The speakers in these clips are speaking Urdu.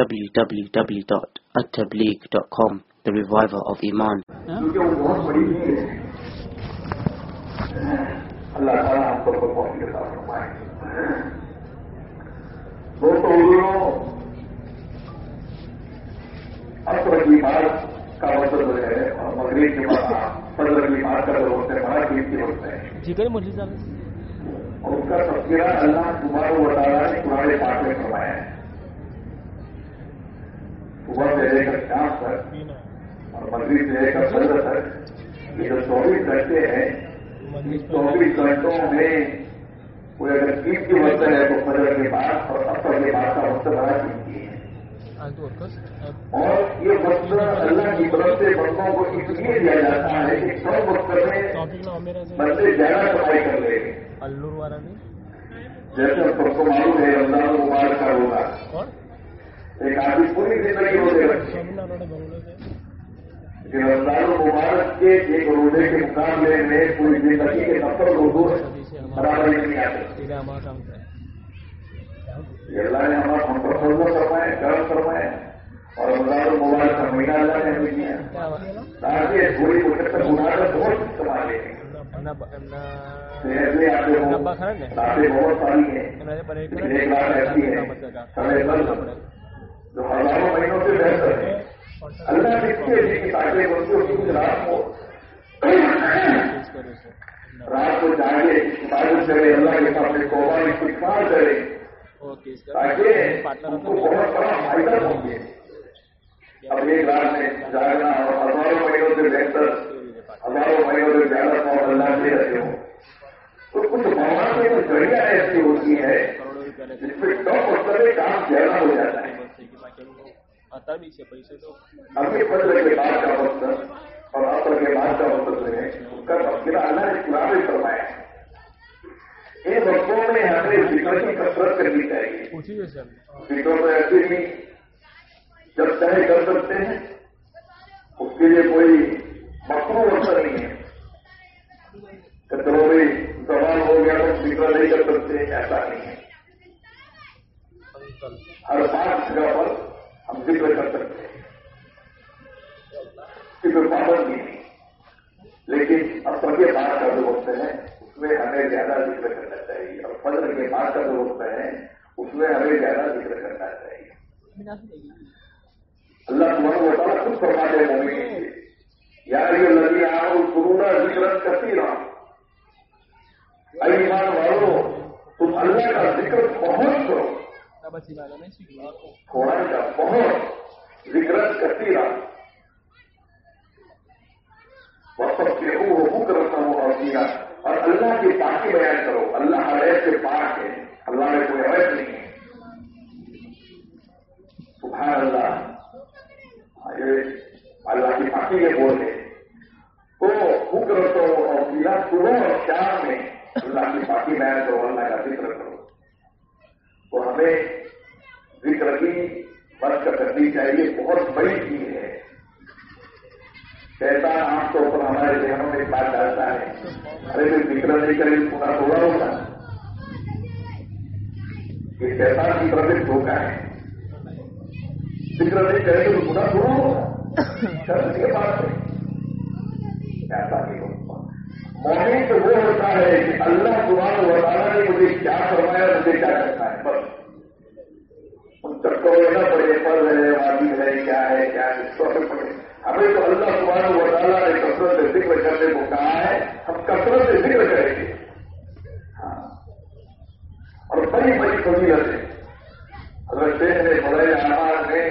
www.attableek.com The Reviver of Iman. کیونکہ وہ بہت بڑی ہے۔ اللہ تعالیٰ ہم سب کو بہت کے ساتھ فرمائے۔ دوستوں حضوروں اصل کی بات کا مطلب ہے اور مغرب کے بعد فضل کی بات کا ہے بڑا کی ہے۔ جی کریں اور اس کا تذکرہ اللہ تمہارا و تعالیٰ نے تمہارے پاس میں فرمایا ہے۔ صبح سے لے کر شام تک اور مغرب سے لے کر سندر تک یہ جو چوبیس گھنٹے ہیں اس چوبیس گھنٹوں میں کوئی اگر عید کی وقت ہے تو فضر کے بعد اور اپر کے بعد کا وقت بڑا چکی ہے۔ اور یہ وقت اللہ کی طرف سے بندوں کو اس لیے دیا جاتا ہے کہ سب وقت میں بندے زیادہ صفائی کر لیں۔ گے جیسے پرسوں معلوم ہے اللہ مبارک کا ہوگا ایک آدمی پوری زندگی ہوتے رکھے رمضان مبارک کے ایک روزے کے مقابلے میں پوری زندگی کے سفر روزوں برابر نہیں آتے اللہ نے ہمارا ہم پر فضل فرمائے کرم فرمائے اور رمضان مبارک کا مہینہ اللہ نے ہمیں دیا۔ تاکہ پوری پچہتر مبارک بہت کما لے شہر بہت ساری ہیں ایک بات ایسی ہے جو ہزاروں مہینوں سے بہتر ہے اللہ دیکھتے ہیں کہ تاکہ بچوں کی رات کو رات کو جاگے عبادت کرے اللہ کے سامنے توبہ استغفار کرے تاکہ ان کو بہت بڑا فائدہ پہنچے اب ایک رات میں جاگنا اور ہزاروں مہینوں سے بہتر ہزاروں مہینوں سے زیادہ پاؤ اللہ سے رہتے ہوں۔ تو کچھ بھگوان میں کچھ گڑیاں ایسی ہوتی ہے جس پہ ٹاپ وقت میں کام زیادہ ہو جاتا ہے۔ ابھی پسر کے بعد کا مقصد اور اصل کے بعد کا مقصد ہے۔ اس کا مسئلہ الگ کروایا ہے۔ ان مکملوں نے اپنے سیکھ کی کثرت کرنی چاہیے۔ سیکر تو ایسے نہیں۔ جب تحرے کر سکتے ہیں۔ اس کے لیے کوئی مکرو اثر نہیں ہے۔ سیکر نہیں کر سکتے ہیں ایسا نہیں ہے۔ ہر پانچ جگہ پر ہم ذکر کر سکتے ہیں۔ ذکر پابندی نہیں لیکن اصل کے بعد کا جو وقت ہے، اس میں ہمیں زیادہ ذکر کرنا چاہیے۔ اور فجر کے بعد کا جو وقت ہے، اس میں ہمیں زیادہ ذکر کرنا چاہیے۔ اللہ تمہارا وہ تعالیٰ خود فرماتے ہیں مومن یار یہ لگی آؤ سرونا ذکر کرتی رہا ایمان والوں تم اللہ کا ذکر بہت کرو۔ کوڑائی کا بہت ذکرت کرتی رہا وقت کے ہو حکم کرتا ہوں اور کیا اور اللہ کی پاکی بیان کرو اللہ علیہ سے پاک ہے اللہ میں کوئی عیب نہیں ہے سبحان اللہ اللہ کی پاکی کے بول ہے۔ تو حکم رکھو اور کیا صبح اور شام میں اللہ کی پاکی بیان کرو، اللہ کا ذکر کرو۔ تو ہمیں ذکر کی برکت کرنی چاہیے، بہت بڑی چیز ہے۔ شیطان عام طور پر ہمارے ذہنوں میں ایک بات ڈالتا ہے۔ ارے کوئی ذکر نہیں کرے تو پورا تھوڑا ہوگا یہ شیطان کی طرف ایک دھوکہ ہے۔ ذکر نہیں کرے تو پورا تھوڑا ہوگا۔ شرط کے بعد ہے۔ ایسا نہیں ہوگا مومن تو وہ ہوتا ہے کہ اللہ سبحانہ و تعالیٰ نے مجھے کیا فرمایا، مجھے کیا کرنا ہے بس ان پڑے پل ہے واجب ہے، کیا ہے کیا ہے اس کو ہمیں پڑے ہمیں تو اللہ سبحانہ و تعالیٰ نے کثرت سے ذکر کرنے کو کہا ہے، ہم کثرت سے ذکر کریں گے۔ ہاں۔ اور بڑی بڑی فضیلت ہے اگر شیخ نے بڑے آمار میں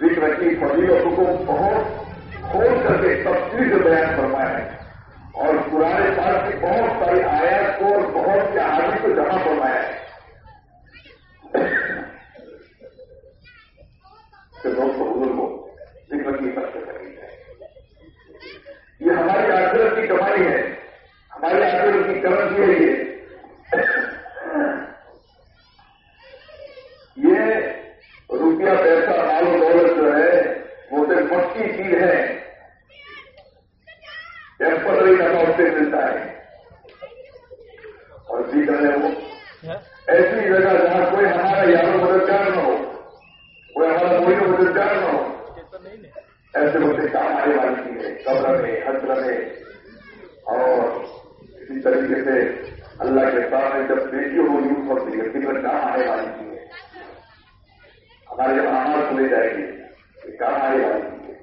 ذکر کی فضیلتوں کو بہت کھول کر کے تفصیل سے بیان فرمایا ہے۔ اور قرآن پاک کی بہت ساری آیات کو اور بہت سے آدمی کو جمع فرمایا ہے۔ کہ دوستوں بزرگوں ذکر کی طرف سے کرنی ہے۔ یہ ہماری آخرت کی کمائی ہے۔ ہماری آخرت کی کمر یہ ہے یہ۔ روپیہ پیسہ مال و دولت جو ہے، وہ صرف پکی چیز ہے ٹیمپرری اماؤنٹ سے ملتا ہے اور ذکر ہے وہ ایسی جگہ جہاں کوئی ہمارا یار و مددگار نہ ہو کوئی ہمارا بچے تیار نہ ہو چیتن نہیں نے ایسے بچے کام آنے والی چیز ہے قبر میں حسر میں اور اسی طریقے سے اللہ کے سامنے جب بیٹی ہو یوز ہوتی ہے پھر کام آنے والی چیز ہے ہمارے جب آواز سنے جائے گی یہ کام آنے والی چیز ہے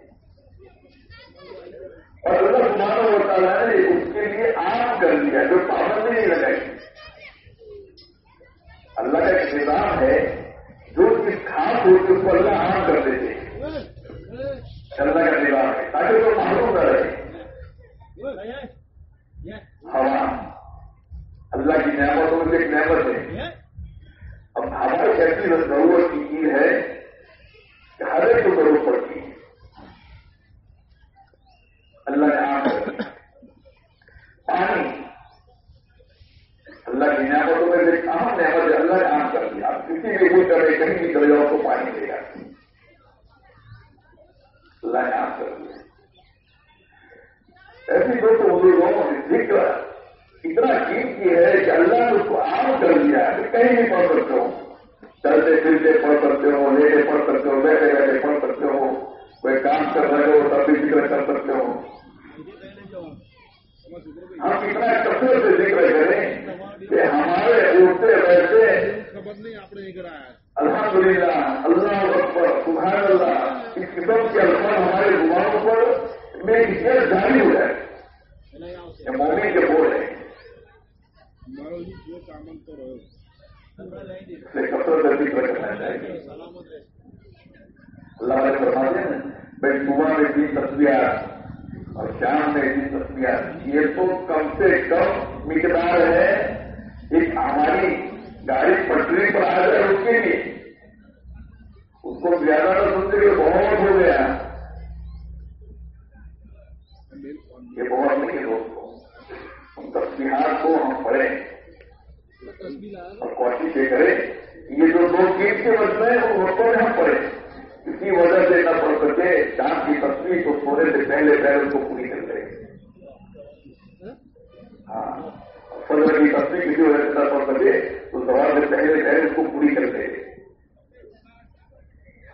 اور اللہ سبحانہ و تعالیٰ نے اس کے لیے عام کر دیا جو پابندی نہیں لگائی اللہ کا ایک نظام ہے جو چیز خاص ہوتی ہے اس کو اللہ عام کر دیتے ہیں اللہ کا نظام ہے تاکہ وہ معلوم نہ رہے ہوا اللہ کی نعمتوں میں سے ایک نعمت ہے اب ہوا ایک ایسی ضرورت کی چیز ہے کہ ہر ایک کو ضرورت پڑتی ہے اللہ نے عام کر دیا پانی اللہ کی نعمتوں میں سے ایک اہم نعمت ہے اللہ نے عام کر دیا آپ کرے کہیں بھی چلے جاؤ تو پانی لے جاتی لائن آپ کر ایسی جو تو لوگوں نے ذکر اتنا کی ہے کہ اللہ نے اس کو عام کر دیا ہے۔ کہیں بھی پڑھ سکتے ہو چلتے پھرتے پڑھ سکتے ہو لے کے پڑھ سکتے ہو بیٹھے بیٹھے پڑھ سکتے ہو کوئی کام کر رہے ہو تب بھی ذکر کر سکتے ہو ہم اتنا کثرت سے ذکر کریں کہ ہمارے اٹھتے بیٹھتے خبر نہیں، آپ نے کرایا الحمد للہ اللہ اکبر سبحان اللہ اس قسم کے الفاظ ہمارے زبانوں پر میں سر جاری ہو جائے مومن کے بول ہیں۔ اللہ نے فرما بھائی صبح میں تین تصویر اور شام میں اتنی تصویر یہ تو کم سے کم مقدار ہے ایک ہماری گاڑی پٹری پر آ جائے اس کے لیے۔ اس کو زیادہ نہ سنتے کہ بہت ہو گیا۔ یہ بہت نہیں دوستوں ان تصویرات کو ہم پڑھیں۔ اور کوشش یہ کریں یہ جو دو گیٹ کے وقت ہیں ان وقتوں میں ہم پڑھیں۔ کسی وجہ سے نہ پڑھ سکے شام کی تصویر کو سونے سے پہلے پہلے اس کو پوری کر لیں۔ ہاں۔ فضر کی تصویر کسی وجہ سے نہ پڑھ سکے تو سوال سے پہلے پہلے اس کو پوری کر دے۔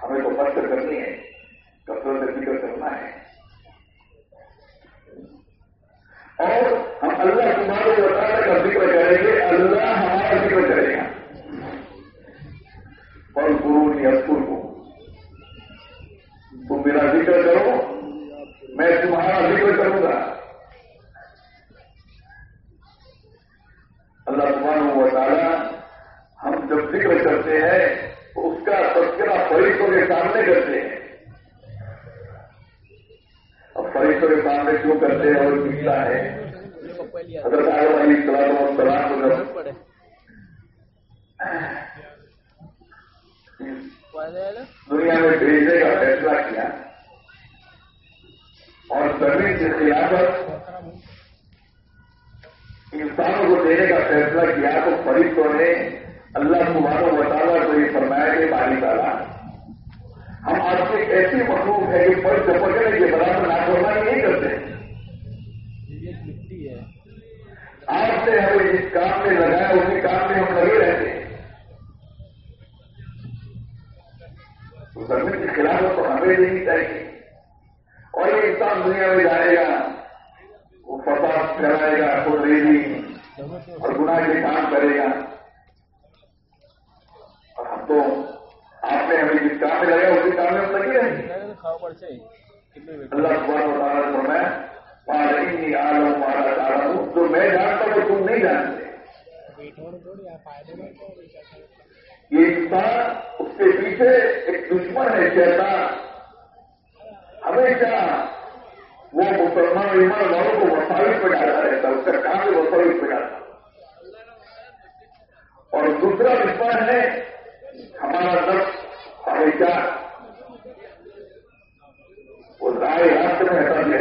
ہمیں تو کشٹ کرنی ہے۔ کثرت سے فکر کرنا ہے۔ اور ہم اللہ تمہارے بتانے کا ذکر کریں گے اللہ ہمارا ذکر کرے گا۔ اور گرو یا کو۔ تم میرا ذکر کرو، میں تمہارا ذکر کروں گا۔ اللہ سبحانہ و تعالیٰ ہم جب ذکر کرتے ہیں تو اس کا تذکرہ فرشتوں کے سامنے کرتے ہیں۔ اب فرشتوں کے سامنے کیوں کرتے ہیں اور کتنا ہے؟ حضرت آدم علیہ السلام سلام کو دنیا میں بھیجنے کا فیصلہ کیا اور زمین کی خلافت انسانوں کو دینے کا فیصلہ کیا تو فرشتوں نے اللہ تمہارا بتانا تو یہ فرمایا کہ پانی تعالیٰ، ہم آپ سے ایسی مخلوق ہے کہ پر چپکنے کے برابر نافرمانی نہیں کرتے۔ آپ سے ہمیں جس کام میں لگایا، اسی کام میں ہم لگے رہتے۔ ہیں تو خلاف تو ہمیں نہیں چاہیے۔ اور یہ انسان دنیا میں جائے گا، وہ فساد کرائے گا خود گی اور گناہ کے کام کرے گا۔ تو آپ نے ہمیں جس کام میں لگایا اسی کام میں ہم لگے رہے اللہ سبحانہ وتعالیٰ فرمایا مارا آلو عالم مارا ہوں جو میں جانتا ہوں تم نہیں جانتے۔ یہ انسان اس کے پیچھے ایک دشمن ہے، شیطان۔ ہمیشہ وہ مسلمان ایمان والوں کو وسائل پہ ڈالا رہتا اس کا کام وسائل پہ ڈالتا اور دوسرا دشمن ہے ہمارا نفس ہمیشہ وہ رائے رات میں ہٹا دیا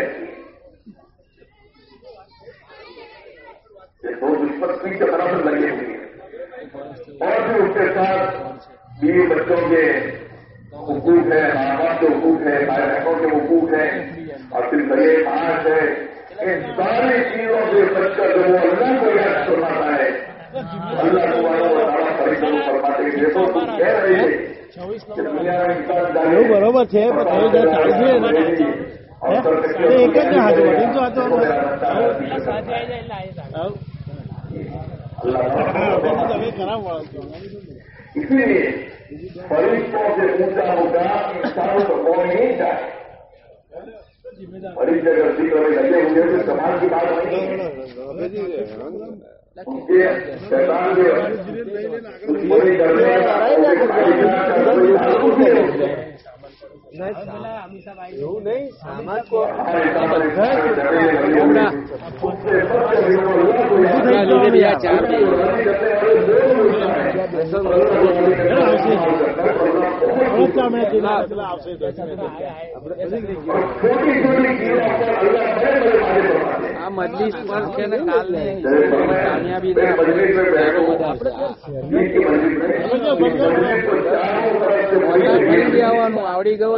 یہ دو دشمن پیچھے طرف لگے ہوئے ہیں اور بھی اس کے ساتھ بیوی بچوں کے حقوق ہے ماں باپ کے حقوق ہے بھائی بہنوں کے حقوق ہے اور پھر بڑے پانچ ہے બરોબર છે પણ તમે જે ચાલશે ને એ એક જ ને હાથે વળી તો હાથે પેલા સાથે આવી જાય એટલે આવી જાય اللہ તમે કરાવો اسی لیے فرشتوں سے اونچا ہوگا انسانوں کو کون نہیں چاہے فرشت اگر ذکر میں لگے ہوئے تو سماج کی بات نہیں ہے એવું નહીં આ મજલિસ પર છે ને કાલ કામયાબી આવડી ગયો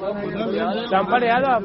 ચંપલ યાદ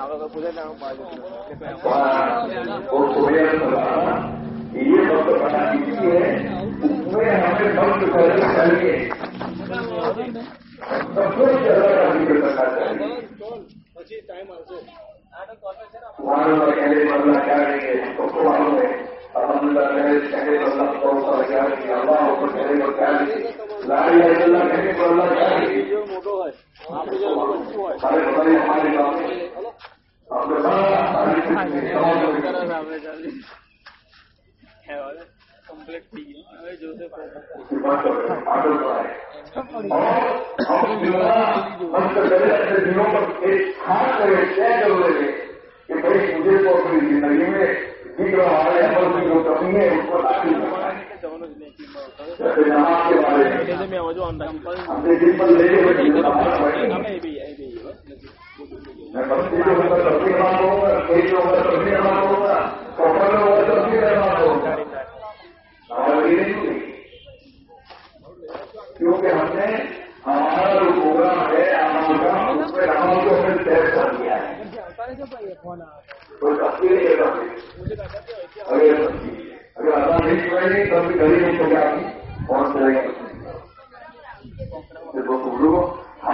ہیں مجلس کے بعد بیٹھو اور دین کی بات سنو تاکہ تمہاری فکر ہو جائے اللہ سماج کے لیے دنیا ہمیں اللہ کی طرف سے ملنے والی نعمت ہمارے گھروں میں انتظار ہونا چاہیے اور پرابلم ہے وہ سویہ سلانا یہ وقت بنا کسی ہے اس میں ہمیں وقت کرنا چاہیے سب سے زیادہ کام کرنا چاہیے تمہارے اللہ کہنے پر اللہ کیا کریں گے سب کو معلوم ہے الحمد للہ کہنے پر اللہ بہت سارا کیا کریں گے اللہ اوپر کہنے پر کیونکہ ہم نے ہمارا جو پروگرام ہے اس میں ہم کو ہم طے کر دیا ہے اگر آسان نہیں کریں گے تو ہم گلی نہیں ہو جائے گی اور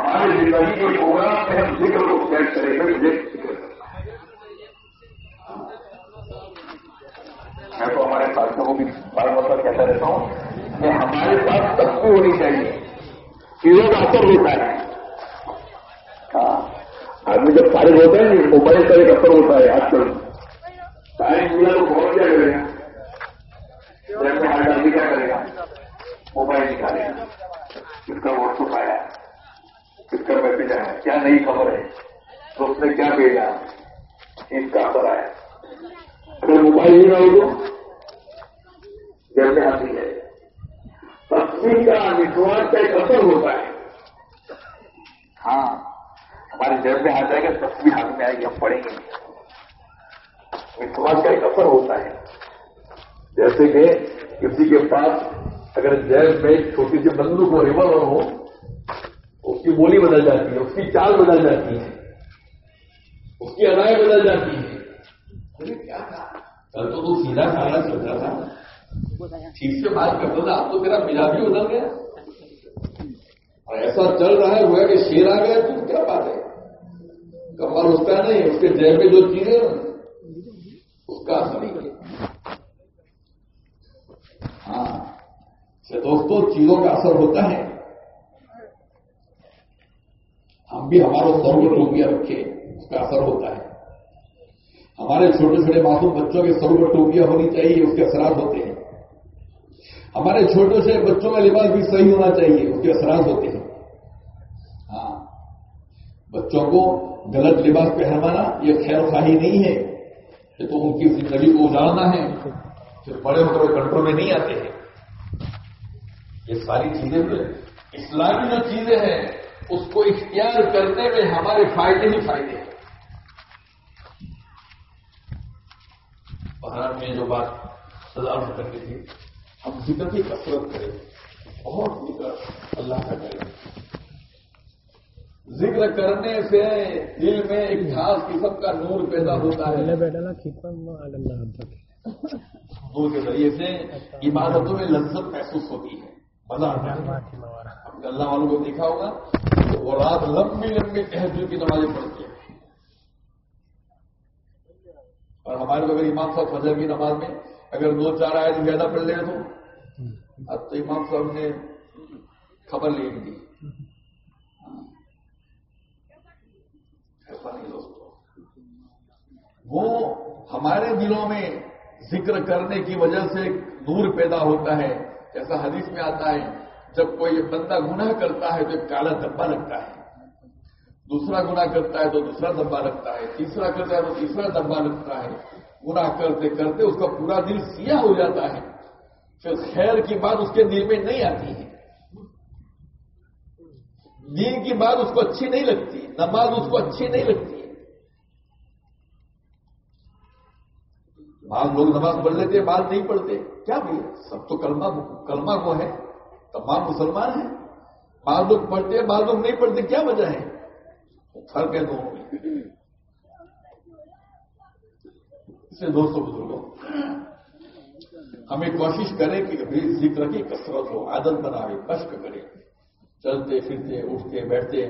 ہماری زندگی کے پروگرام میں ہم ذکر کو سیٹ کریں گے ذکر میں تو ہمارے ساتھیوں کو بھی بار بار کہتا رہتا ہوں کہ ہمارے پاس تبھی ہونی چاہیے۔ چیزوں کا اثر ہوتا ہے۔ ہاں آدمی جب فارغ ہوتا ہے نا موبائل کا ایک اثر ہوتا ہے آج کل۔ ساری دنیا کو بہت کیا کرے گا۔ جیسے ہر آدمی کیا کرے گا؟ موبائل نکالے گا۔ کس کا واٹس ایپ آیا کس کا میسج آیا کیا نئی خبر ہے؟ تو اس نے کیا بھیجا اس کا اثر آیا اگر موبائل ہی نہ ہو جیسے آتی ہے۔ تصویر کا وشواس کا ایک اثر ہوتا ہے۔ ہاں ہمارے جیب میں آ جائے گا تصویر ہاتھ میں آئے گی ہم پڑھیں گے۔ وشواس کا ایک اثر ہوتا ہے۔ جیسے کہ کسی کے پاس اگر جیب میں چھوٹی سی بندوق ہو ریوالور ہو کی بولی بدل جاتی ہے، اس کی چال بدل جاتی ہے۔ اس کی ادائیں بدل جاتی ہیں کیا تھا؟ کل تو سیدھا کھانا چلتا تھا۔ ٹھیک سے بات کرتا تھا اب تو میرا ملا بھی بدل گیا۔ اور ایسا چل رہا ہے، ہوا کہ شیر آ گیا تو کیا بات ہے؟ کمر اس کا نہیں، اس کے جیب میں جو چیزیں اس کا اثر ہی ہاں اچھا دوستوں چیزوں کا اثر ہوتا ہے ہم ہم بھی ہمارا سر کو ٹوپیاں رکھے، اس کا اثر ہوتا ہے۔ ہمارے چھوٹے چھوٹے معصوم بچوں کے سر پر ٹوپیاں ہونی چاہیے، اس کے اثرات ہوتے ہیں۔ ہمارے چھوٹے سے بچوں کا لباس بھی صحیح ہونا چاہیے، اس کے اثرات ہوتے ہیں۔ ہاں۔ بچوں کو غلط لباس پہنوانا یہ خیر خواہی نہیں ہے، یہ تو ان کی زندگی کو اجاڑنا ہے پھر بڑے ہو کر کنٹرول میں نہیں آتے ہیں۔ یہ ساری چیزیں اسلامی جو چیزیں ہیں اس کو اختیار کرنے میں ہمارے فائدے ہی فائدے ہیں۔ بہار میں جو بات سزا کرنی تھی ہم ذکر کی کثرت کریں بہت ذکر اللہ کا کریں۔ ذکر کرنے سے دل میں ایک خاص قسم کا نور پیدا ہوتا ہے۔ نور کے ذریعے سے عبادتوں میں لذت محسوس ہوتی ہے۔ مزہ آتا ہے۔ ہم نے اللہ والوں کو دیکھا ہوگا۔ تو وہ رات لمبی لمبی تہجد کی نمازیں پڑھتی ہیں۔ اور ہمارے کو اگر امام صاحب فجر کی نماز میں اگر دو چار آئے زیادہ پڑھ لیں تو؟ اب تو امام صاحب نے خبر لے دی ایسا نہیں دوستو۔ وہ ہمارے دلوں میں ذکر کرنے کی وجہ سے نور پیدا ہوتا ہے۔ جیسا حدیث میں آتا ہے جب کوئی بندہ گناہ کرتا ہے تو ایک کالا دبا لگتا ہے۔ دوسرا گناہ کرتا ہے تو دوسرا دبا لگتا ہے۔ تیسرا کرتا ہے تو تیسرا دبا لگتا ہے۔ گناہ کرتے کرتے اس کا پورا دل سیاہ ہو جاتا ہے۔ پھر خیر کی بات اس کے دل میں نہیں آتی ہے۔ دین کی بات اس کو اچھی نہیں لگتی، نماز اس کو اچھی نہیں لگتی۔ بعض لوگ نماز پڑھ لیتے، بعض نہیں پڑھتے۔ کیا بھی سب تو کلمہ کلمہ کو ہے۔ تمام مسلمان ہیں۔ بعض لوگ پڑھتے ہیں بعض لوگ نہیں پڑھتے، کیا وجہ ہے؟ فرق ہے دونوں میں۔ اس لیے دوستوں، بزرگوں، ہمیں کوشش کریں کہ ذکر کی کثرت ہو، عادت بنائے کشک کرے چلتے، پھرتے، اٹھتے، بیٹھتے،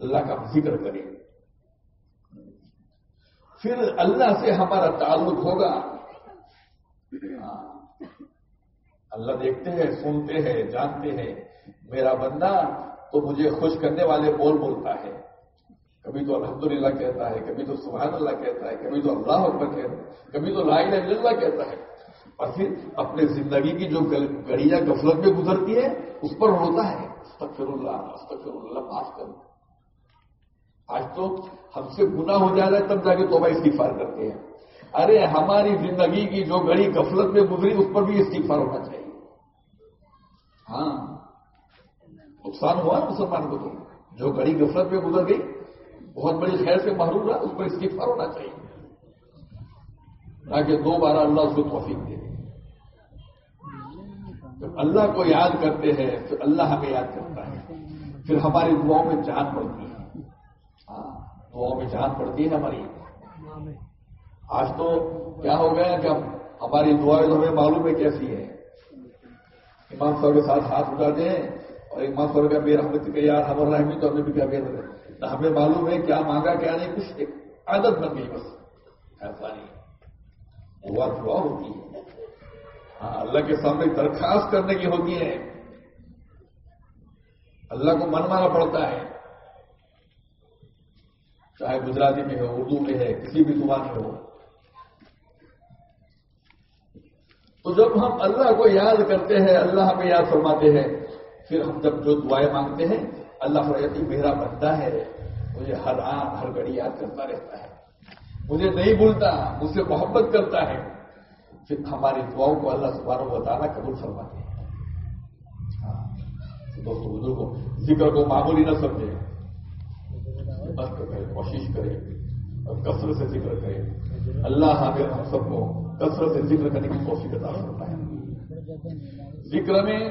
اللہ کا ذکر کریں۔ پھر اللہ سے ہمارا تعلق ہوگا۔ ہاں۔ اللہ دیکھتے ہیں، سنتے ہیں، جانتے ہیں۔ میرا بندہ تو مجھے خوش کرنے والے بول بولتا ہے۔ کبھی تو الحمدللہ کہتا ہے، کبھی تو سبحان اللہ کہتا ہے، کبھی تو اللہ اکبر کہتا ہے، کبھی تو لا الہ الا اللہ کہتا ہے۔ اور پھر اپنے زندگی کی جو گڑیا غفلت میں گزرتی ہے اس پر روتا ہے۔ استغفر اللہ استغفر اللہ معاف کر۔ آج تو ہم سے گناہ ہو جا رہا ہے، تب جا کے توبہ استغفار کرتے ہیں۔ ارے، ہماری زندگی کی جو گڑی غفلت میں گزری، اس پر بھی استغفار ہونا چاہیے۔ ہاں۔ نقصان ہوا نا مسلمان کو تو۔ جو گڑی غفلت میں گزر گئی، بہت بڑی خیر سے محروم رہا، اس پر استغفار ہونا چاہیے۔ تاکہ دو بارہ اللہ اس کو توفیق دے۔ جب اللہ کو یاد کرتے ہیں تو اللہ ہمیں یاد کرتا ہے۔ پھر ہماری دعاؤں میں جان پڑتی ہے۔ ہاں دعاؤں میں جان پڑتی ہے ہماری۔ آج تو کیا ہو گیا کہ ہماری دعائیں تو ہمیں معلوم ہے کیسی ہے امام صاحب کے ساتھ ہاتھ اٹھاتے ہیں اور امام صاحب کا بے رحمت کے یار ہمر رحمی تو ہمیں بھی کیا نہ ہمیں معلوم ہے کیا مانگا، کیا نہیں، کچھ ایک عادت بن گئی بس۔ ایسا نہیں۔ دعا دعا ہوتی ہے۔ ہاں اللہ کے سامنے درخواست کرنے کی ہوتی ہے۔ اللہ کو من مانا پڑتا ہے۔ چاہے گجراتی میں ہو، اردو میں ہے، کسی بھی زبان میں ہو۔ تو جب ہم اللہ کو یاد کرتے ہیں، اللہ ہمیں یاد فرماتے ہیں، پھر ہم جب جو دعائیں مانگتے ہیں، اللہ فرتی میرا بندہ ہے، مجھے ہر آن ہر گھڑی یاد کرتا رہتا ہے۔ مجھے نہیں بھولتا، مجھ سے محبت کرتا ہے۔ پھر ہماری دعاؤں کو اللہ سبحانہ و تعالیٰ قبول فرماتے ہیں۔ ہاں۔ دوستوں بزرگوں ذکر کو معمولی نہ سمجھے بس کرے کوشش کرے اور کثرت سے ذکر کرے اللہ ہمیں ہم سب کو کثرت ذکر کرنے کی کوشش عطا کرتا ہے ذکر میں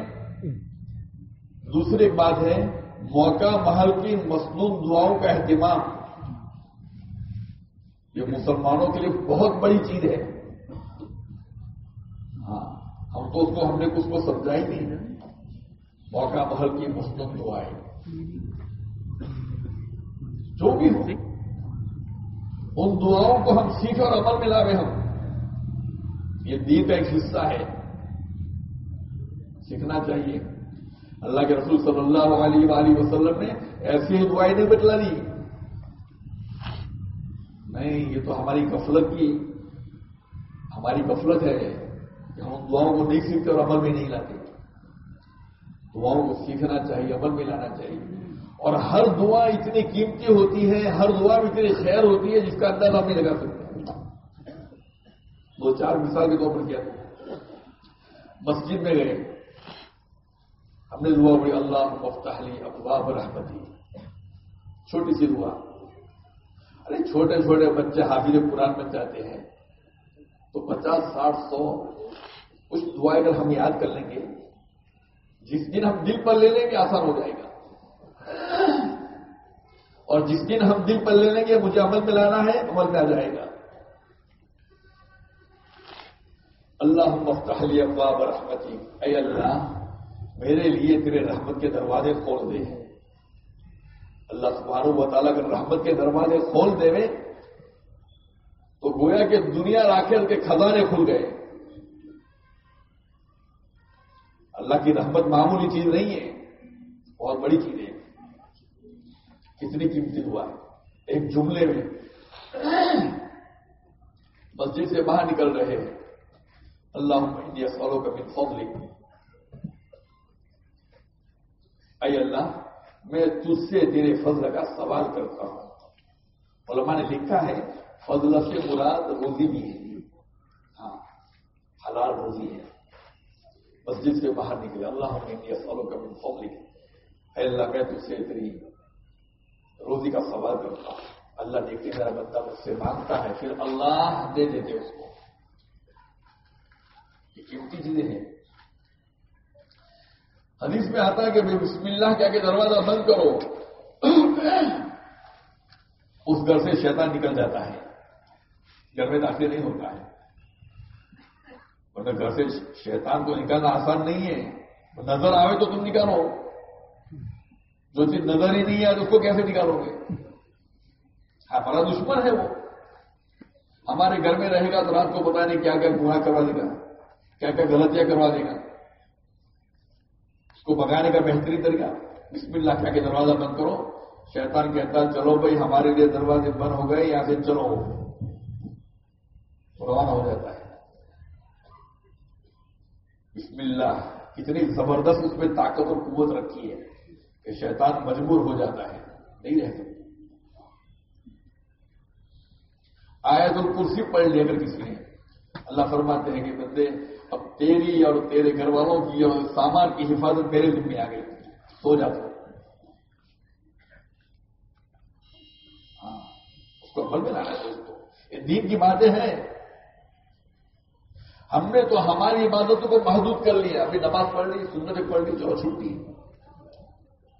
دوسری بات ہے، موقع، محل کی مصنوع دعاؤں کا اہتمام۔ یہ مسلمانوں کے لیے بہت بڑی چیز ہے۔ ہاں ہم تو اس کو، ہم نے کچھ کو سمجھا ہی نہیں موقع، محل کی مصنوع دعائیں۔ جو بھی ہو، ان دعاؤں کو ہم سیکھ اور عمل میں لاوے ہم۔ یہ دین کا ایک حصہ ہے۔ سیکھنا چاہیے۔ اللہ کے رسول صلی اللہ علیہ وآلہ وسلم نے ایسی ہی دعائیں نہیں بتلا دی۔ نہیں، یہ تو ہماری غفلت کی۔ ہماری غفلت ہے کہ ہم دعاؤں کو نہیں سیکھتے اور عمل میں نہیں لاتے۔ دعاؤں کو سیکھنا چاہیے، عمل میں لانا چاہیے۔ اور ہر دعا اتنی قیمتی ہوتی ہے، ہر دعا میں اتنی خیر ہوتی ہے جس کا اندازہ ہم نہیں لگا سکتے۔ دو چار مثال کے طور پر کیا؟ مسجد میں گئے۔ ہم نے دعا پڑی اللہ مفتحلی ابواب رحمتی. چھوٹی سی دعا۔ ارے، چھوٹے چھوٹے بچے حافظ قرآن بن جاتے ہیں۔ تو پچاس، ساٹھ، سو کچھ دعائیں اگر ہم یاد کر لیں گے، جس دن ہم دل پر لے لیں گے، آسان ہو جائے گا۔ اور جس دن ہم دل پر لے لیں گے، مجھے عمل میں لانا ہے، عمل میں آ جائے گا۔ اللہ مفتحلی ابواب رحمتی۔ اے اللہ، میرے لیے تیرے رحمت کے دروازے کھول دے۔ اللہ سبحانہ و تعالیٰ اگر رحمت کے دروازے کھول دے تو گویا کہ دنیا راکھل کے خزانے کھل گئے۔ اللہ کی رحمت معمولی چیز نہیں ہے، بہت بڑی چیز ہے۔ کتنی قیمتی ہوا ہے۔ ایک جملے میں مسجد سے باہر نکل رہے ہیں۔ اللہ من فضلک اے اللہ میں تجھ سے تیرے فضل کا سوال کرتا ہوں علماء نے لکھا ہے فضل سے مراد روزی بھی ہے ہاں حلال روزی ہے مسجد سے باہر نکلے اللہ انڈیا سالوں کا من فضلک اے اللہ میں تجھ سے تیری روزی کا سوال کرتا ہوں اللہ دیکھتے میرا بندہ مجھ سے مانگتا ہے پھر اللہ دے دیتے اس کو یہ قیمتی چیزیں ہیں۔ حدیث میں آتا ہے کہ بسم اللہ کیا کہ دروازہ بند کرو۔ اس گھر سے شیطان نکل جاتا ہے۔ گھر میں داخل نہیں ہوتا ہے۔ ورنہ گھر سے شیطان کو نکالنا آسان نہیں ہے۔ نظر آئے تو تم نکالو۔ جو چیز نظر ہی نہیں ہے اس کو کیسے نکالو گے؟ ہمارا دشمن ہے وہ۔ ہمارے گھر میں رہے گا تو رات کو پتا نہیں کیا کیا گناہ کروا دے گا کیا کیا غلطیاں کروا دے گا۔ اس کو بگانے کا بہترین طریقہ، بسم اللہ کیا کہ دروازہ بند کرو۔ شیطان کہتا ہے، چلو بھائی، ہمارے لیے دروازے بند ہو گئے، یہاں سے چلو۔ روانہ ہو جاتا ہے۔ بسم اللہ، کتنی زبردست اس میں طاقت اور قوت رکھی ہے کہ شیطان مجبور ہو جاتا ہے۔ نہیں رہ سکتا۔ آیا تو کرسی پڑھ لی اگر کسی نے۔ اللہ فرماتے ہیں کہ بندے تیری اور تیرے گھر والوں کی اور سامان کی حفاظت میرے ذمہ آ گئی۔ سو جاتا ہاں اس کو عمل میں لانا ہے دوستوں یہ دین کی باتیں ہیں۔ ہم نے تو ہماری عبادتوں کو محدود کر لیا۔ ابھی نماز پڑھ لی، سنتیں پڑھ لی، چلو چھٹی۔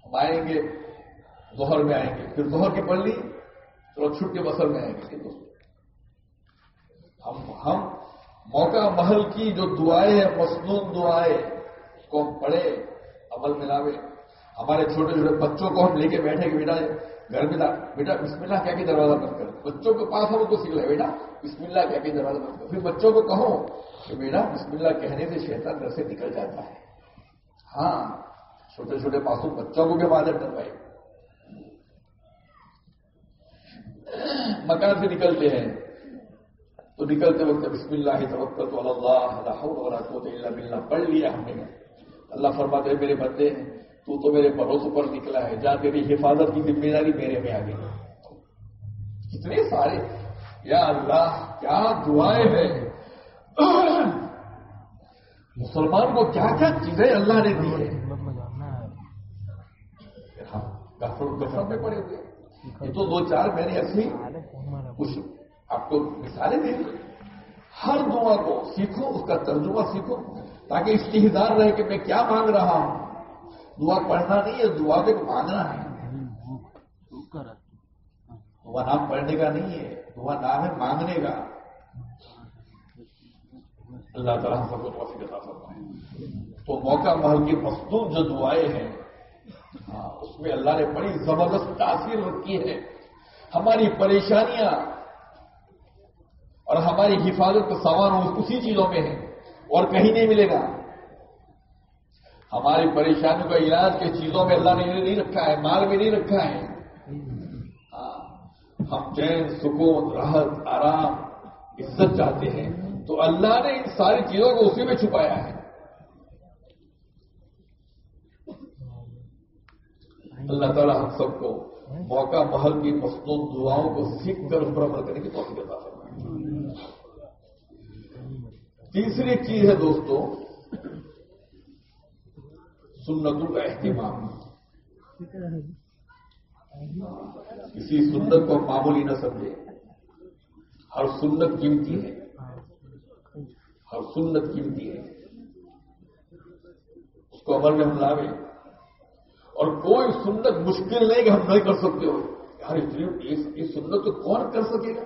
ہم آئیں گے دوہر میں آئیں گے۔ پھر دوہر کی پڑھ لی، چلو چھٹی بسر میں آئیں گے۔ ہم ہم موقع محل کی جو دعائیں ہیں، مصنون دعائیں، اس کو ہم پڑھے عمل میں لاوے ہمارے چھوٹے چھوٹے بچوں کو ہم لے کے بیٹھے کہ بیٹا، گھر میں بیٹا، بسم اللہ کیا کہ دروازہ بند کر۔ بچوں کے پاس ہم کو سیکھ لے بیٹا، بسم اللہ کیا کہ دروازہ بند کر۔ پھر بچوں کو کہو کہ بیٹا، بسم اللہ کہنے سے شیطان گھر سے نکل جاتا ہے۔ ہاں چھوٹے چھوٹے معصوم بچوں کو بھی عادت ڈروائی مکان سے نکلتے ہیں۔ تو نکلتے وقت بسم اللہ، توکل تو اللہ حول ولا قوت الا باللہ، پڑھ لیا ہم نے۔ اللہ فرماتے ہیں، میرے بندے، تو تو میرے بھروسوں پر نکلا ہے جہاں تیری حفاظت کی ذمہ داری میرے میں آ گئی۔ کتنے سارے، یا اللہ، کیا دعائیں ہیں۔ مسلمان کو کیا کیا چیزیں اللہ نے دی ہے گفر ہاں، میں پڑے ہوئے۔ یہ تو دو چار میں نے ایسی کچھ آپ کو مثالیں دیں ہر دعا کو سیکھو، اس کا ترجمہ سیکھو، تاکہ استحدار رہے کہ میں کیا مانگ رہا ہوں۔ دعا پڑھنا نہیں ہے، دعا کو مانگنا ہے۔ دعا نام پڑھنے کا نہیں ہے، دعا نام ہے مانگنے کا۔ اللہ تعالیٰ سب کو توفیق عطا فرمائے۔ تو موقع محل کی مصنوع جو دعائیں ہیں ہاں، اس میں اللہ نے بڑی زبردست تاثیر رکھی ہے۔ ہماری پریشانیاں اور ہماری حفاظت کا سامان اسی چیزوں میں ہے اور کہیں نہیں ملے گا۔ ہماری پریشانیوں کا علاج کے چیزوں میں اللہ نے نہیں رکھا ہے، مال میں نہیں رکھا ہے۔ ہاں، ہم چین، سکون، راحت، آرام، عزت چاہتے ہیں۔ تو اللہ نے ان ساری چیزوں کو اسی میں چھپایا ہے۔ اللہ تعالیٰ ہم سب کو موقع، محل کی مصنوع دعاؤں کو سیکھ کر اس پر عمل کرنے کی توفیق عطا فرمائے۔ تیسری چیز ہے دوستو سنتوں کا کسی سنت کو معمولی نہ سمجھے۔ ہر سنت قیمتی ہے۔ ہر سنت قیمتی ہے۔ اس کو عمل میں ہم لاویں۔ اور کوئی سنت مشکل نہیں کہ ہم نہیں کر سکتے ہو یار اس سنت تو کون کر سکے گا؟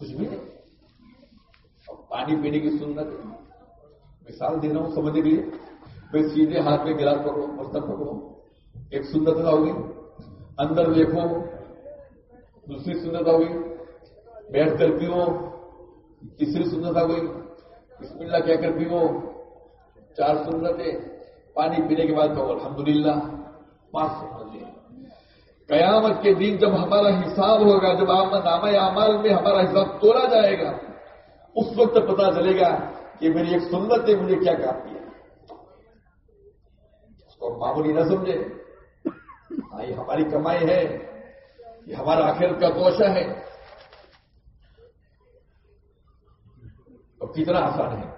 کچھ بھی نہیں۔ پانی پینے کی سنت مثال دے رہا ہوں سمجھنے کے لیے میں سیدھے ہاتھ میں گلاس پکڑو، برتن پکڑو۔ ایک سنت ہوگی، اندر دیکھو، دوسری سنت ہوگی، بیٹھ کر پیو، تیسری سنت آ گئی بسم اللہ کہہ کر پیو۔ چار سنتیں، پانی پینے کے بعد کہو، الحمدللہ۔ پانچ سنتیں جی۔ قیامت کے دن جب ہمارا حساب ہوگا، جب نام اعمال میں ہمارا حساب تولا جائے گا اس وقت پتا چلے گا کہ میری ایک سنت نے مجھے کیا کام کیا۔ اس کو معمولی نہ سمجھے۔ ہاں یہ ہماری کمائی ہے۔ یہ ہمارا آخر کا کوشا ہے۔ اور کتنا آسان ہے۔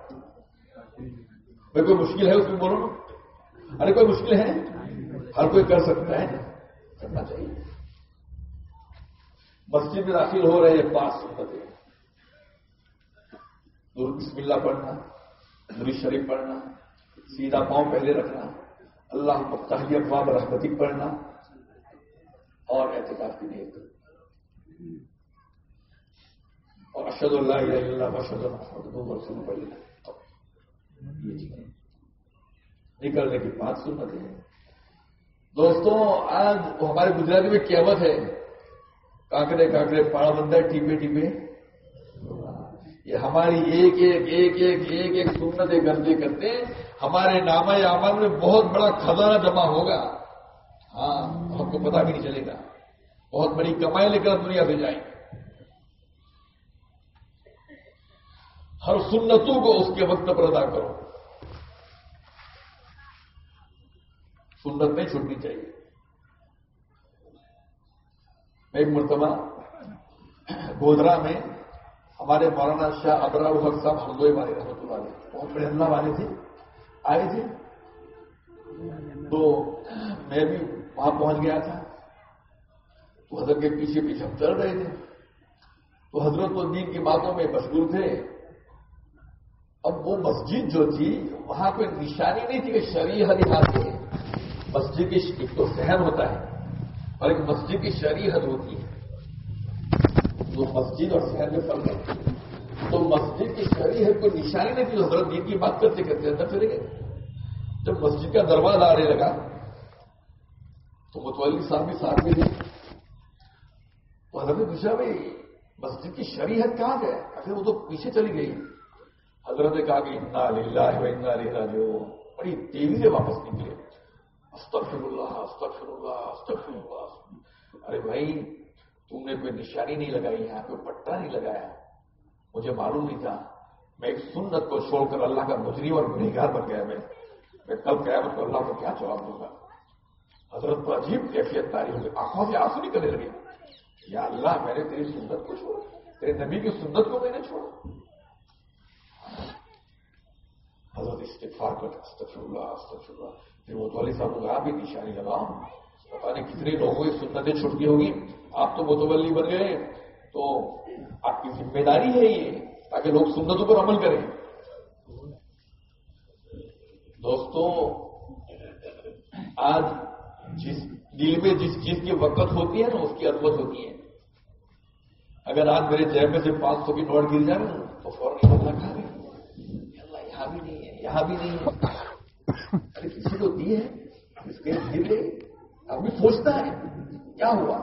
میں کوئی مشکل ہے اس میں بولو۔ ارے، کوئی مشکل ہے؟ ہر کوئی کر سکتا ہے۔ کرنا چاہیے۔ مسجد میں داخل ہو رہے ہیں پانچ سنتیں۔ نور بسم اللہ پڑھنا نوری شریف پڑھنا، سیدھا پاؤں پہلے رکھنا، اللہ کو تحلی رحمتی پڑھنا، اور احتکاب کی نیت اور اشد اللہ الہ الا اللہ اشد محمد رسول پڑھ لینا یہ چیزیں نکلنے کی بات سنت ہے۔ دوستوں، آج ہمارے گجراتی میں کہوت ہے۔ کاکڑے کاکڑے پاڑا بندہ ٹیپے ٹیپے۔ یہ ہماری ایک ایک ایک ایک ایک ایک سنتیں گندے کرتے ہمارے نامہ عمل میں بہت بڑا خزانہ جمع ہوگا۔ ہاں ہم کو پتا بھی نہیں چلے گا۔ بہت بڑی کمائی لے کر دنیا سے جائیں۔ ہر سنتوں کو اس کے وقت پر ادا کرو۔ سنت نہیں چھوٹنی چاہیے۔ میں ایک مرتبہ گودرا میں ہمارے مولانا شاہ ابرا الحق صاحب ہردوئی والے رحمت والے بہت بڑے اللہ والے تھے۔ آئے تھے۔ تو میں بھی وہاں پہنچ گیا تھا۔ تو حضرت کے پیچھے پیچھے ہم چل رہے تھے۔ تو حضرت تو دین کی باتوں میں مشغول تھے۔ اب وہ مسجد جو تھی، وہاں کوئی نشانی نہیں تھی کہ شریح لحاظ سے مسجد کی ایک تو شہر ہوتا ہے اور ایک مسجد کی شرعی حد ہوتی ہے۔ جو مسجد اور شہر میں فرق ہے تو مسجد کی شرعی حد کوئی نشانی نہیں تھی، حضرت دین کی بات کرتے کرتے اندر چلے گئے۔ جب مسجد کا دروازہ آنے لگا، تو متولی صاحب بھی ساتھ میں تھے۔ تو حضرت نے پوچھا، بھائی، مسجد کی شریحت کہاں گئے اگر وہ تو پیچھے چلی گئی۔ حضرت نے کہا کہ اتنا للہ ہے اتنا للہ جو بڑی تیزی سے واپس نکلے۔ استغفر اللہ استغفر اللہ استغفر اللہ۔ ارے بھائی تم نے کوئی نشانی نہیں لگائی یہاں کوئی پٹا نہیں لگایا۔ مجھے معلوم نہیں تھا۔ میں ایک سنت کو چھوڑ کر اللہ کا مجرم اور گنہگار بن گیا میں۔ میں کل قیامت کو اللہ کو کیا جواب دوں گا؟ حضرت کو عجیب کیفیت تاری ہوگی۔ آنکھوں سے آنسو نہیں کرنے لگے۔ یا اللہ، میں نے تیری سنت کو چھوڑا۔ تیرے نبی کی سنت کو میں نے چھوڑا۔ حضرت استغفار کر استغفر اللہ استغفر اللہ۔ پھر وہ والی صاحب کو بھی نشانی لگاؤ۔ پتا نہیں کتنے لوگوں کی سنتیں چھٹکی ہوگی۔ آپ تو متولی بن گئے تو آپ کی ذمہ داری ہے یہ تاکہ لوگ سنتوں پر عمل کریں۔ دوستوں آج جس دل میں جس چیز کی وقت ہوتی ہے نا اس کی عدمت ہوتی ہے۔ اگر آج میرے جیب میں سے پانچ سو کی نوٹ گر جائے نا تو فوراً اللہ اللہ یہاں بھی نہیں ہے یہاں بھی نہیں ہے۔ ارے کسی کو دی ہے؟ اس کے گر گئی ابھی سوچتا ہے کیا ہوا؟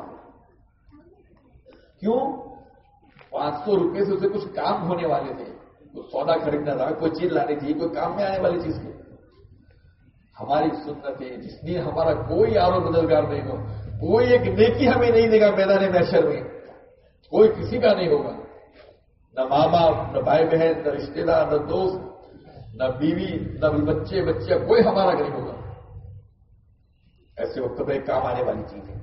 کیوں؟ پانچ سو روپئے سے اسے کچھ کام ہونے والے تھے۔ کچھ سودا خریدنا تھا، کوئی چیز لانی تھی، کوئی کام میں آنے والی چیز تھی۔ ہماری سنتیں، جس دن ہمارا کوئی آرو مددگار نہیں ہو، کوئی ایک نیکی ہمیں نہیں دے گا میدان محشر میں۔ کوئی کسی کا نہیں ہوگا۔ نہ ماں باپ نہ بھائی بہن، نہ رشتے دار، نہ دوست، نہ بیوی، نہ بچے بچے کوئی ہمارا نہیں ہوگا۔ ایسے وقت میں کام آنے والی چیز ہے۔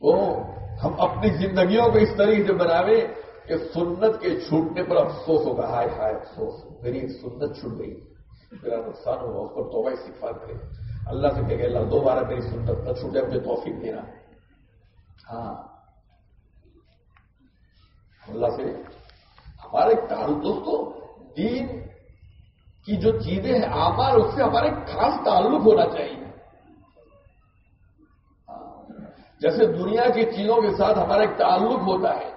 تو ہم اپنی زندگیوں کو اس طریقے سے بناوے کہ سنت کے چھوٹنے پر افسوس ہوگا۔ ہائے ہائے، افسوس، میری ایک سنت چھوٹ گئی۔ میرا نقصان ہوا، اس پر توبہ استغفار کرے۔ اللہ سے کہ اللہ، دوبارہ میری سنت نہ چھوٹے، مجھے توفیق دینا۔ ہاں۔ اللہ سے ہمارے تعلق دوستوں دین کی جو چیزیں ہیں آمار اس سے ہمارے خاص تعلق ہونا چاہیے۔ جیسے دنیا کی چیزوں کے ساتھ ہمارا ایک تعلق ہوتا ہے۔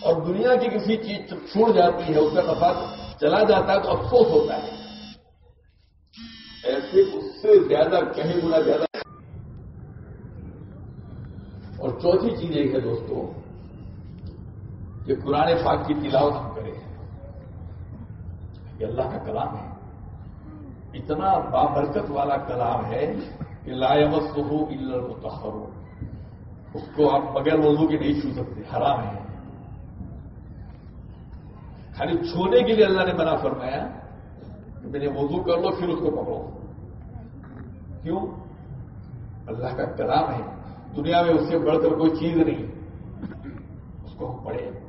اور دنیا کی کسی چیز چھوڑ جاتی ہے، اس کا نفع چلا جاتا ہے، تو افسوس ہوتا ہے۔ ایسے اس سے زیادہ کہیں گنا زیادہ۔ اور چوتھی چیز یہ ہے دوستوں کہ قرآن پاک کی تلاوت ہم کریں۔ یہ اللہ کا کلام ہے۔ اتنا بابرکت والا کلام ہے کہ لائمت سہو المتحر اس کو آپ بغیر وضو کے نہیں چھو سکتے، حرام ہے۔ خالی چھونے کے لیے اللہ نے منع فرمایا کہ میں نے وضو کر لو، پھر اس کو پکڑو۔ کیوں؟ اللہ کا کلام ہے۔ دنیا میں اس سے بڑھ کر کوئی چیز نہیں۔ اس کو ہم پڑھیں۔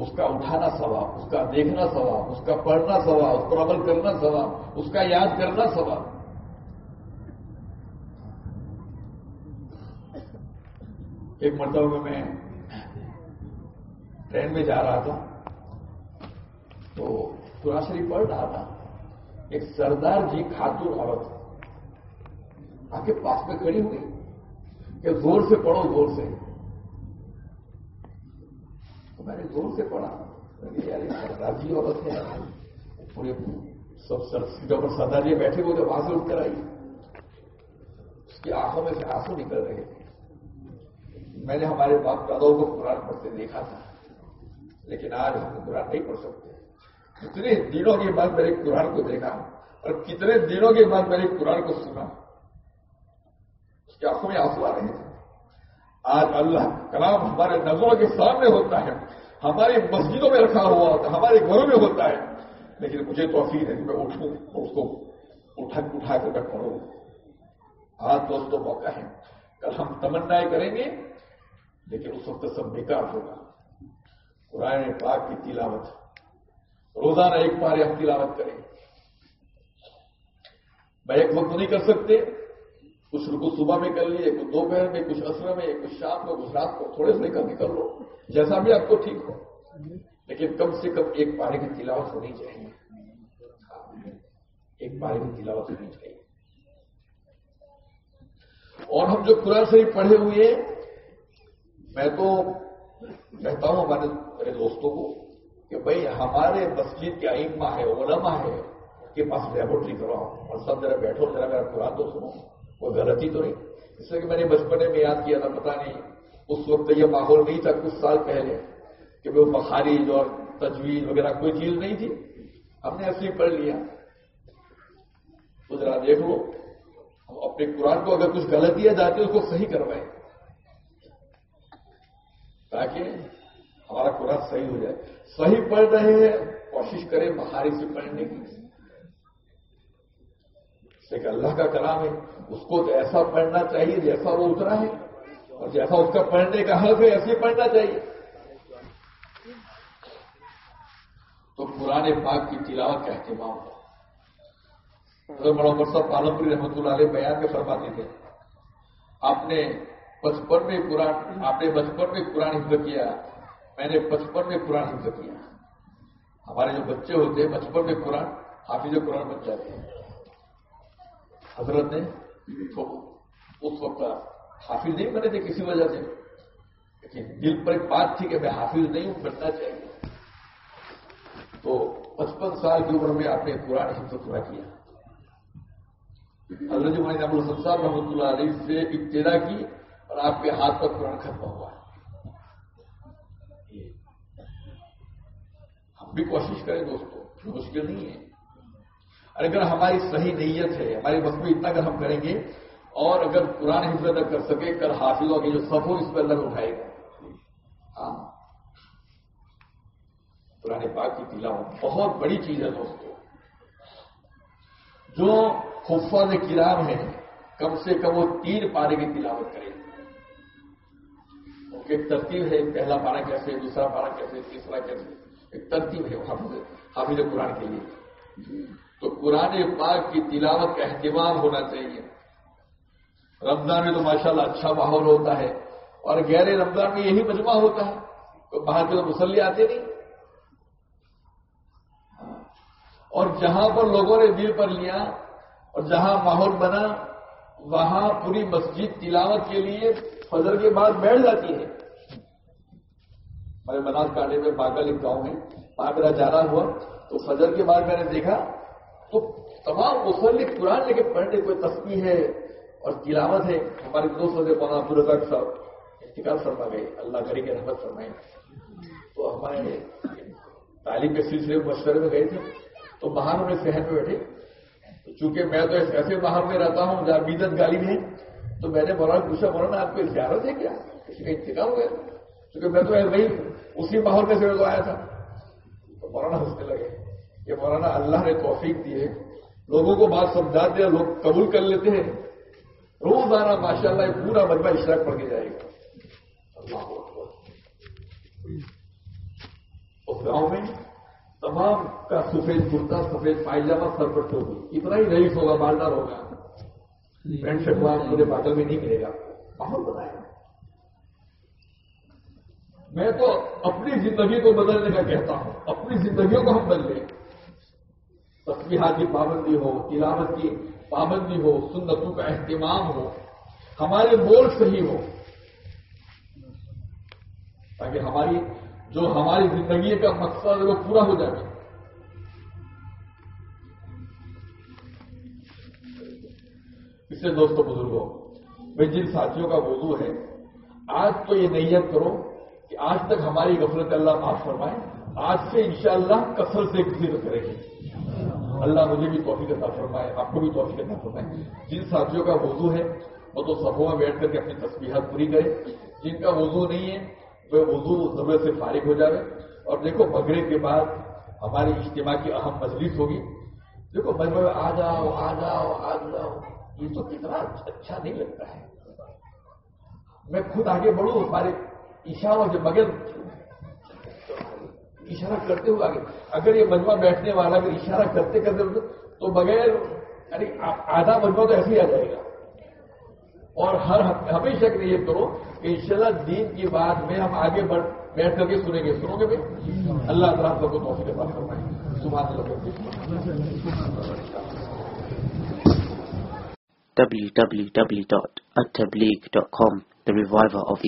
اس کا اٹھانا ثواب، اس کا دیکھنا ثواب، اس کا پڑھنا ثواب، اس پر عمل کرنا ثواب، اس کا یاد کرنا ثواب۔ ایک مرتبہ میں ٹرین میں جا رہا تھا، تو قرآن شریف پڑھ رہا تھا۔ ایک سردار جی خاتون عورت آ کے پاس میں کھڑی ہوئی کہ زور سے پڑھو، زور سے۔ میں نے زور سے پڑھا سردار جی عورت ہے پورے سب سر سیٹوں پر سردار جی بیٹھے ہوئے وہاں سے اٹھ کر آئی اس کی آنکھوں میں سے آنسو نکل رہے تھے میں نے ہمارے باپ داداؤں کو قرآن پڑھتے دیکھا تھا لیکن آج ہم قرآن نہیں پڑھ سکتے کتنے دنوں کے بعد میں نے قرآن کو دیکھا اور کتنے دنوں کے بعد میں نے قرآن کو سنا اس کی آنکھوں میں آنسو آ رہے تھے آج اللہ کلام ہمارے نظروں کے سامنے ہوتا ہے۔ ہماری مسجدوں میں رکھا ہوا ہوتا ہے، ہمارے گھروں میں ہوتا ہے۔ لیکن مجھے تو افیل ہے کہ میں اٹھوں، اور اس کو اٹھا اٹھا کر میں پڑھوں۔ آج دوستوں موقع ہے۔ کل ہم تمنا کریں گے، لیکن اس وقت سب بیکار ہوگا۔ قرآن پاک کی تلاوت، روزانہ ایک بار ہم تلاوت کریں۔ میں ایک وقت نہیں کر سکتے۔ کچھ رکو صبح میں کر لیے، کچھ دوپہر میں، کچھ اثر میں، کچھ شام کو، کچھ رات کو، تھوڑے سے کر کے کر لو۔ جیسا بھی آپ کو ٹھیک ہو۔ لیکن کم سے کم ایک پارے کی تلاوت ہونی چاہیے۔ ایک پارے کی تلاوت ہونی چاہیے۔ اور ہم جو قرآن شریف پڑھے ہوئے میں تو کہتا ہوں ہمارے میرے دوستوں کو کہ بھائی، ہمارے مسجد کے ائمہ ہے، علماء ہے، ان کے پاس لیبورٹری کراؤ۔ اور سب ذرا بیٹھو، ذرا میرا قرآن تو سنو۔ کوئی غلطی تو نہیں۔ اس لیے کہ میں نے بچپنے میں یاد کیا تھا پتا نہیں، اس وقت یہ ماحول نہیں تھا، کچھ سال پہلے، کہ وہ بخارج اور تجویز وغیرہ کوئی چیز نہیں تھی۔ ہم نے ایسے ہی پڑھ لیا۔ تو ذرا دیکھ لو اپنے قرآن کو اگر کچھ غلطیاں جاتی اس کو صحیح کروائیں۔ تاکہ ہمارا قرآن صحیح ہو جائے۔ صحیح پڑھ رہے ہیں، کوشش کریں بخاری سے پڑھنے کی۔ کہ اللہ کا کلام ہے، اس کو تو ایسا پڑھنا چاہیے جیسا وہ اترا ہے۔ اور جیسا اس کا پڑھنے کا حق ہے، ایسے پڑھنا چاہیے۔ تو پرانے پاک کی تلاوت کا اہتمام۔ ہو حضرت صاحب پالمپوری رحمۃ اللہ علیہ بیان میں فرماتے تھے، آپ نے بچپن میں قرآن، آپ نے بچپن میں قرآن حفظ کیا، میں نے بچپن میں قرآن حفظ کیا۔ ہمارے جو بچے ہوتے ہیں، بچپن میں قرآن حافظ قرآن بن جاتے ہیں۔ حضرت نے تو اس وقت حافظ نہیں بنے تھے کسی وجہ سے۔ لیکن دل پر ایک بات تھی کہ میں حافظ نہیں ہوں، بننا چاہیے۔ تو پچپن سال کی عمر میں آپ نے قرآن حفظ پورا کیا۔ حضرت جمعی نام الحسن صاحب رحمۃ اللہ علیہ سے ابتدا کی اور آپ کے ہاتھ پر قرآن ختم ہوا۔ ہم بھی کوشش کریں دوستوں مشکل نہیں ہے۔ اگر ہماری صحیح نیت ہے، ہماری بس میں اتنا اگر ہم کریں گے، اور اگر قرآن حفظ نہ کر سکے، کل حافظوں کی جو سفر اس پہ اللہ اٹھائے گا۔ ہاں۔ قرآن پاک کی تلاوت بہت بڑی چیز ہے دوستوں جو حفاظ کرام ہے کم سے کم وہ تین پارے کی تلاوت کرے ایک ترتیب ہے، پہلا پارا کیسے دوسرا پارا کیسے تیسرا کیسے ایک ترتیب ہے حافظ حافظ قرآن کے لیے۔ تو قرآن پاک کی تلاوت کا اہتمام ہونا چاہیے۔ رمضان میں تو ماشاءاللہ اچھا ماحول ہوتا ہے اور گہرے رمضان میں یہی مجمع ہوتا ہے تو باہر کے تو مسلی آتے نہیں۔ اور جہاں پر لوگوں نے دل پر لیا اور جہاں ماحول بنا، وہاں پوری مسجد تلاوت کے لیے فجر کے بعد بیٹھ جاتی ہے۔ ہمارے مناس کاٹے میں باغل ایک گاؤں ہے وہاں میرا جانا ہوا تو فجر کے بعد میں نے دیکھا تو تمام مسلم قرآن لے کے پڑھنے کوئی تسبیح ہے اور تلاوت ہے، ہمارے دوست سے مولانا برزاق صاحب انتقال فرما گئے۔ اللہ کرے کے رحمت فرمائے۔ تو ہمارے تعلیم کے سلسلے میں مشورے میں گئے تھے۔ تو باہر میں شہر میں بیٹھے۔ تو چونکہ میں تو ایسے باہر میں رہتا ہوں جہاں بیدت گالی میں تو میں نے مولانا پوچھا، مولانا، آپ کو زیارت ہے کیا؟ کسی کا انتقال ہو گیا۔ کیونکہ میں تو وہی اسی ماحول میں سے آیا تھا۔ تو مولانا ہنسنے لگے۔ کہ مولانا اللہ نے توفیق دی ہے۔ لوگوں کو بات سمجھاتے ہیں لوگ قبول کر لیتے ہیں۔ روزانہ ماشاء اللہ یہ پورا مجمع اشراق پڑھ کے جائے گا۔ اللہ اس گاؤں میں تمام کا سفید کرتا، سفید پائجامہ سر پر ہوگی اتنا ہی رئیس ہوگا مالدار ہوگا۔ پینٹ شرٹ وہاں پورے باٹل میں نہیں ملے گا۔ ماحول بتائے میں تو اپنی زندگی کو بدلنے کا کہتا ہوں۔ اپنی زندگیوں کو ہم بدلیں۔ تصویرات کی پابندی ہو تلاوت کی پابندی ہو، سنتوں کا اہتمام ہو، ہمارے بول صحیح ہو۔ تاکہ ہماری، جو ہماری زندگی کا مقصد ہے وہ پورا ہو جائے۔ اس سے دوستوں بزرگوں میں جن ساتھیوں کا وضو ہے، آج تو یہ نیت کرو کہ آج تک ہماری غفلت اللہ معاف فرمائے، آج سے انشاءاللہ شاء اللہ کثر سے کسی کو کرے گی اللہ مجھے بھی توفیق عطا فرمائے، آپ کو بھی توفیق عطا فرمائے۔ جن ساتھیوں کا وضو ہے، وہ تو سبوں میں بیٹھ کر کے اپنی تصویرات پوری کرے جن کا وضو نہیں ہے، وہ وضو ضرورت سے فارغ ہو جائے اور دیکھو بگڑے کے بعد ہماری اجتماع کی اہم مجلس ہوگی۔ دیکھو، میں آ جاؤ آ جاؤ آ جاؤ۔ یہ تو کتنا اچھا نہیں لگتا ہے۔ میں خود آگے بڑھوں ہمارے اشاروں سے بغیر اشارہ کرتے ہوئے آگے۔ اگر یہ مجمع بیٹھنے والا اگر اشارہ کرتے کرتے تو بغیر یعنی آدھا مجمع تو ایسے ہی آ جائے گا۔ اور ہر ہمیشہ کے لیے کرو کہ انشاءاللہ دین کی بات میں ہم آگے بڑھ بیٹھ کر کے سنیں گے۔ سنو گے بھائی؟ اللہ تعالیٰ کو توفیق بات فرمائیں سبحان www.attableek.com The Reviver of